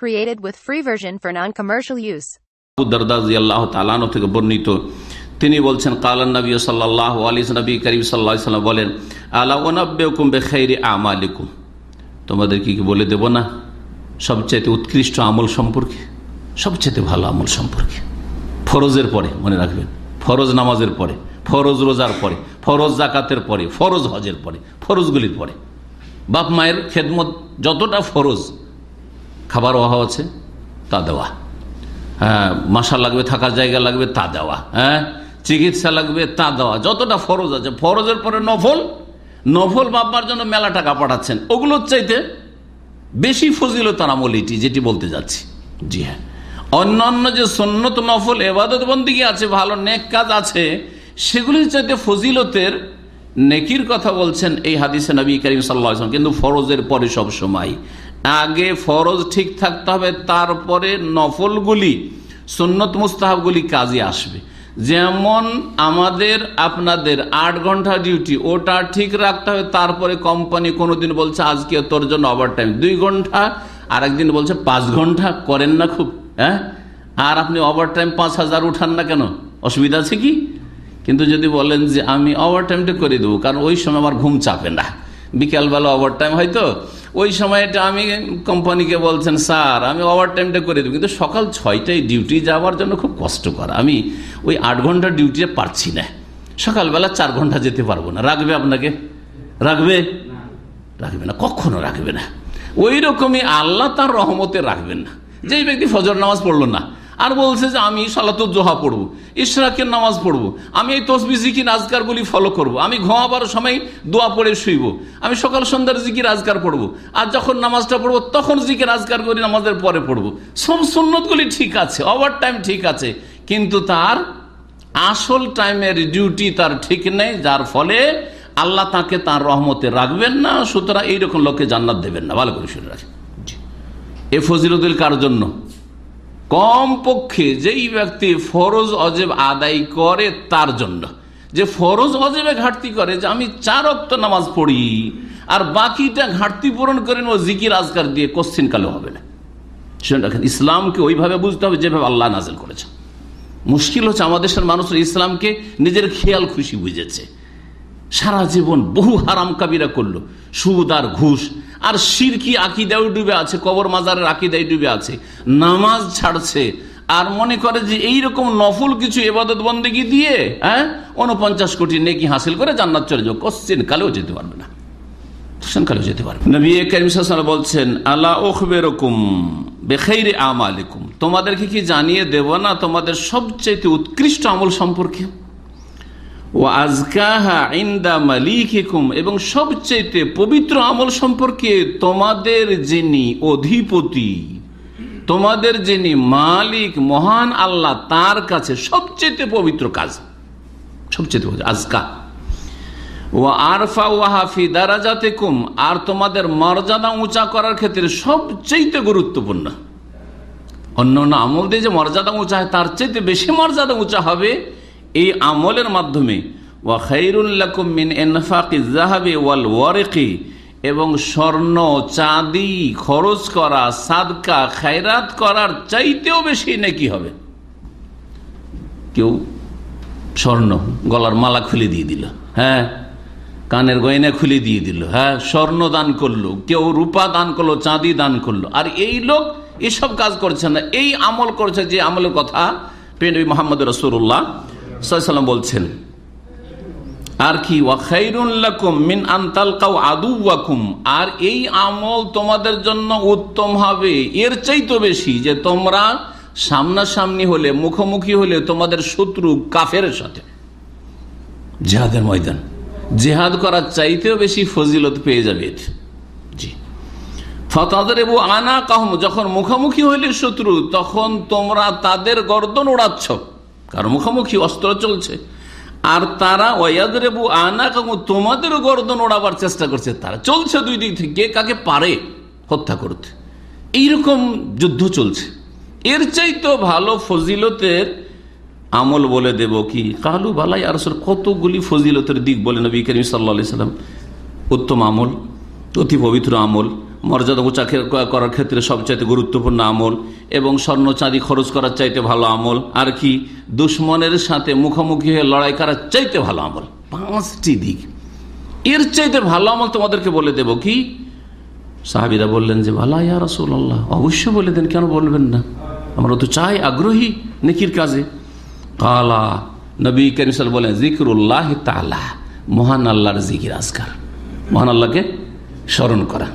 Created with free version for non-commercial use. থেকে বর্ণিত। তিনি বলছেন, কালান নবী সাল্লাহ আলী নবী করিম সাল্লাহ বলেন আল্লাহ ওনাব্বেকুম বেখাইরি আমালিকুম? তোমাদের কি কি বলে দেব না? সবচাইতে উৎকৃষ্ট আমল সম্পর্কে, সবচাইতে ভালো আমল সম্পর্কে। ফরজের পরে, মনে রাখবেন, ফরজ নামাজের পরে, ফরজ রোজার পরে, ফরজ জাকাতের পরে, ফরজ হজের পরে, ফরজগুলির পরে। বাপ মায়ের খেদমত যতটা ফরজ খাবার অভাব আছে, তা দেওয়া। হ্যাঁ মাসা লাগবে, থাকার জায়গা লাগবে, তা দেওয়া। হ্যাঁ চিকিৎসা লাগবে, তা দেওয়া। যতটা ফরজ আছে, ফরজের পরে নফল নফল বাবার জন্য মেলা টাকা পাঠাচ্ছেন। ওগুলোর চাইতে বেশি ফজিলতার আমল এটি, যেটি বলতে যাচ্ছি। জি হ্যাঁ। অন্যান্য যে সন্ন্যত নফল, এবাদত বন্দিগি আছে, ভালো নেক কাজ আছে, সেগুলির চাইতে ফজিলতের নেকির কথা বলছেন এই হাদিসে নবী করিম সাল্লাহ কিন্তু ফরজের পরে সব সময় আগে ফরজ ঠিক থাকতে হবে, তারপরে নফলগুলি সন্ন্যত মুস্তাহাবগুলি কাজে আসবে। যেমন আমাদের, আপনাদের আট ঘণ্টা ডিউটি, ওটা ঠিক রাখতে হবে, তারপরে কোম্পানি কোনোদিন বলছে, আজকে তোর জন্য ওভার টাইম দুই ঘণ্টা আর একদিন বলছে, পাঁচ ঘণ্টা। করেন না খুব হ্যাঁ? আর আপনি ওভার টাইম পাঁচ হাজার উঠান না কেন? অসুবিধা আছে কি? কিন্তু যদি বলেন যে, আমি ওভার টাইমটা করে দেবো, কারণ ওই সময় আমার ঘুম চাপে না। বিকালবেলা ওভার টাইম হয়তো ওই সময়টা আমি কোম্পানিকে বলছেন, স্যার, আমি ওভার টাইমটা করে দেবো। কিন্তু সকাল ছয়টায় ডিউটি যাওয়ার জন্য খুব কষ্টকর। আমি ওই আট ঘণ্টা ডিউটিতে পারছি না। সকালবেলা চার ঘণ্টা যেতে পারব না। রাখবে আপনাকে? রাখবে? রাখবে না। কখনো রাখবে না। ওই রকমই আল্লাহ তার রহমতে রাখবেন না। যেই ব্যক্তি ফজর নামাজ পড়ল না আর বলছে যে আমি জোহা পড়ব, ইশরাকের নামাজ পড়ব, আমি এই তসবি জিকির, আজকারগুলি ফলো করব। আমি ঘুমাবার সময় দোয়া পড়ে শুইব, আমি সকাল সন্ধ্যার জিকির, আজকার পড়ব, আর যখন নামাজটা পড়ব তখন জিকির আজকার করি নামাজের পরে পড়ব। সব সুন্নতগুলি ঠিক আছে ওভার টাইম ঠিক আছে, কিন্তু তার আসল টাইমের ডিউটি তার ঠিক নেই, যার ফলে আল্লাহ তাকে তার রহমতে রাখবেন না, সুতরাং এইরকম লোককে জান্নাত দেবেন না। ভালো করে শুনে রাখেন। এ ফজিলুদ্দিল কার জন্য? কম পক্ষে যেই ব্যক্তি ফরজ অজেব আদায় করে, তার জন্য। যে ফরজ অজেবে ঘাটতি করে, যে আমি চার অক্ত নামাজ পড়ি, আর বাকিটা ঘাটতি পূরণ করেন, ও জিকির আজকার দিয়ে কোশ্চিন কালো হবে না। ইসলামকে ওইভাবে বুঝতে হবে যেভাবে আল্লাহ নাজেল করেছে মুশকিল হচ্ছে, আমাদের মানুষের ইসলামকে নিজের খেয়াল খুশি বুঝেছে। সারা জীবন বহু হারাম কাবিরা করল। সুদ আর ঘুষ। আর সিরকি আকিদাও ডুবে আছে, কবর মাজারের আকিদাই ডুবে আছে। নামাজ ছাড়ছে। আর মনে করে যে এইরকম নফল কিছু এবাদত বন্দেগি দিয়ে হ্যাঁ উনপঞ্চাশ কোটি নেকি হাসিল করে জান্নাত চলে যাও। কোশ্চেন কালেও যেতে পারবে না। কালেও যেতে পারবে বলছেন তোমাদেরকে কি জানিয়ে দেব না তোমাদের সবচেয়ে উৎকৃষ্ট আমল সম্পর্কে? ও এবং সবচেয়ে পবিত্র আমল সম্পর্কে তোমাদের যিনি অধিপতি, তোমাদের যিনি মালিক, মহান আল্লাহ, তার কাছে সবচেয়ে পবিত্র কাজ। সবচেয়ে আজকা ও আরফা ওয়াহাফি দারাজাতে কুম আর তোমাদের মর্যাদা উঁচা করার ক্ষেত্রে সবচেয়ে গুরুত্বপূর্ণ। অন্য অন্য আমল দিয়ে যে মর্যাদা উঁচা হয়, তার চেয়ে বেশি মর্যাদা উঁচা হবে এই আমলের মাধ্যমে এবং স্বর্ণ, চাঁদি, খরচ করা, সাদকা, খায়রাত করার চাইতেও বেশি নাকি হবে। কেউ স্বর্ণ গলার মালা খুলে দিয়ে দিল হ্যাঁ কানের গয়না খুলে দিয়ে দিল হ্যাঁ স্বর্ণ দান করল, কেউ রূপা দান করল, চাঁদি দান করল। আর এই লোক এসব কাজ করছে না, এই আমল করছে যে আমলের কথা পেনবী মোহাম্মদ রসুল্লাহ সাল্লাম বলছেন, আর কি মিন আন্তালকাও আদুয়াকুম আর এই আমল তোমাদের জন্য উত্তম হবে। এর চাইতো বেশি যে তোমরা সামনাসামনি হলে, মুখোমুখি হলে তোমাদের শত্রু কাফের সাথে। জেহাদের ময়দান। জেহাদ করার চাইতেও বেশি ফজিলত পেয়ে যাবে জি। এবু আনা কাহম যখন মুখোমুখি হইলে শত্রু, তখন তোমরা তাদের গর্দন ওড়াচ্ছ কারণ মুখোমুখি অস্ত্র চলছে। আর তারা ওয়াদরেবু আনা কাকু তোমাদেরও গর্দন ওড়াবার চেষ্টা করছে। তারা চলছে দুই দিক থেকে কাকে পারে হত্যা করতে। এইরকম যুদ্ধ চলছে। এর চাইতো ভালো ফজিলতের আমল বলে দেব কি, কালু বালাই আর কতগুলি ফজিলতের দিক বলে নবী করিম সাল্লা সাল্লাম উত্তম আমল, অতি পবিত্র আমল। মর্যাদা উঁচা করার ক্ষেত্রে সবচাইতে গুরুত্বপূর্ণ আমল এবং স্বর্ণ চাঁদি খরচ করার চাইতে ভালো আমল। আর কি, দুশ্মনের সাথে মুখোমুখি হয়ে লড়াই করার চাইতে ভালো আমল। পাঁচটি দিক। এর চাইতে ভালো আমল তোমাদেরকে বলে দেব কি? সাহাবিরা বললেন যে ভালো ইয়া রসুল্লাহ অবশ্যই বলে দেন, কেন বলবেন না? আমরা তো চাই আগ্রহী, নেকির কাজে। কালা নবী করিম বলেন জিকরুল্লাহ তালা মহান আল্লাহর জিকির আজকার। মহান আল্লাহকে স্মরণ করা।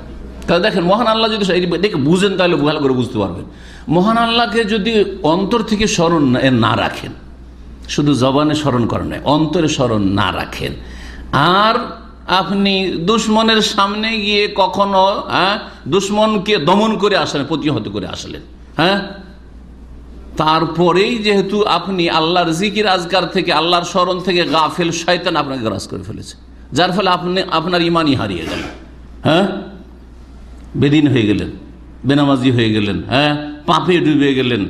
তাহলে দেখেন, মহান আল্লাহ যদি দেখে বুঝেন তাহলে ভালো করে বুঝতে পারবেন। মহান আল্লাহকে যদি অন্তর থেকে স্মরণ না- রাখেন, শুধু জবানে স্মরণ করেন নাই অন্তরে স্মরণ না রাখেন, আর আপনি দুশ্মনের সামনে গিয়ে কখনো হ্যাঁ দুশ্মনকে দমন করে আসলেন, প্রতিহত করে আসলেন হ্যাঁ? তারপরেই যেহেতু আপনি আল্লাহর জিকির আজকার থেকে, আল্লাহর স্মরণ থেকে গাফেল, শয়তান আপনাকে গ্রাস করে ফেলেছে। যার ফলে আপনি আপনার ইমানই হারিয়ে গেল হ্যাঁ? বেদিন হয়ে গেলেন, বেনামাজি হয়ে গেলেন হ্যাঁ? পাপে ডুবে গেলেন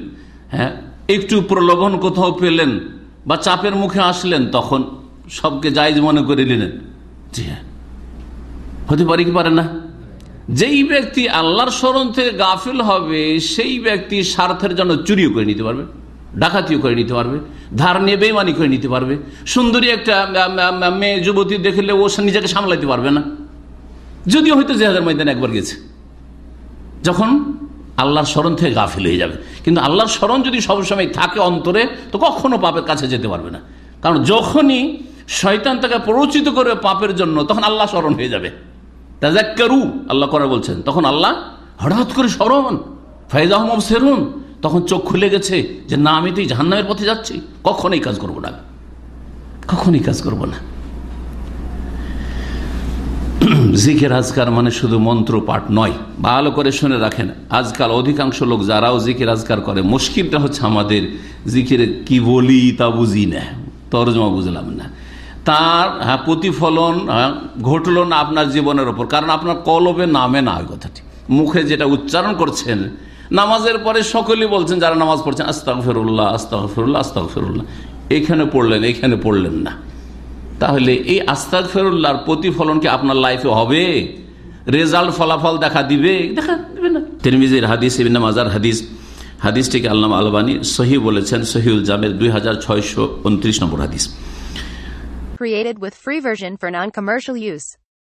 হ্যাঁ? একটু প্রলোভন কোথাও পেলেন বা চাপের মুখে আসলেন, তখন সবকে জায়জ মনে করে নিলেন। জি হ্যাঁ। হতে পারে কি পারে না? যেই ব্যক্তি আল্লাহর স্মরণ থেকে গাফিল হবে, সেই ব্যক্তি স্বার্থের জন্য চুরিও করে নিতে পারবে, ডাকাতিও করে নিতে পারবে, ধার নিয়ে বেমানি করে নিতে পারবে। সুন্দরী একটা মেয়ে, যুবতী দেখলে ও নিজেকে সামলাইতে পারবে না। যদিও হয়তো জেহাদের ময়দানে একবার গেছে। যখন আল্লাহর স্মরণ থেকে গাফিল হয়ে যাবে। কিন্তু আল্লাহর স্মরণ যদি সবসময় থাকে অন্তরে, তো কখনো পাপের কাছে যেতে পারবে না। কারণ যখনই শয়তান তাকে প্ররোচিত করবে পাপের জন্য, তখন আল্লাহ স্মরণ হয়ে যাবে। তাজাক্কারু আল্লাহ করে বলছেন, তখন আল্লাহ হঠাৎ করে স্মরণ, ফাইজ আহমদ সেরুন তখন চোখ খুলে গেছে যে না, আমি তো জাহান্নামের পথে যাচ্ছি। কখনই কাজ করব না। কখনই কাজ করব না। জিকের আজকার মানে শুধু মন্ত্র পাঠ নয়। ভালো করে শুনে রাখেন। আজকাল অধিকাংশ লোক যারাও জিকির আজকার করে মুশকিলটা হচ্ছে আমাদের জিকির কি বলি তা বুঝি না তরজমা বুঝলাম না। তার হ্যাঁ প্রতিফলন হ্যাঁ, ঘটলো না আপনার জীবনের ওপর কারণ আপনার কলবে নামে না ওই কথাটি। মুখে যেটা উচ্চারণ করছেন নামাজের পরে সকলেই বলছেন যারা নামাজ পড়ছেন আস্তাক ফেরুল্লাহ আস্তাক ফেরুল্লাহ আস্তাক ফেরুল্লাহ এখানে পড়লেন এখানে পড়লেন না। তাহলে এই আস্তাক ফেরুল্লাহর প্রতিফলন কি আপনার লাইফে হবে? রেজাল্ট ফলাফল দেখা দিবে? দেখা দিবে না। তিরমিজির হাদিস ইবিন মাজার হাদিস হাদিসটিকে আল্লাহ আলবানী সহি বলেছেন সহিউল জামের দুই হাজার ছয়শো উনত্রিশ নম্বর হাদিস। Created with free version for non-commercial use.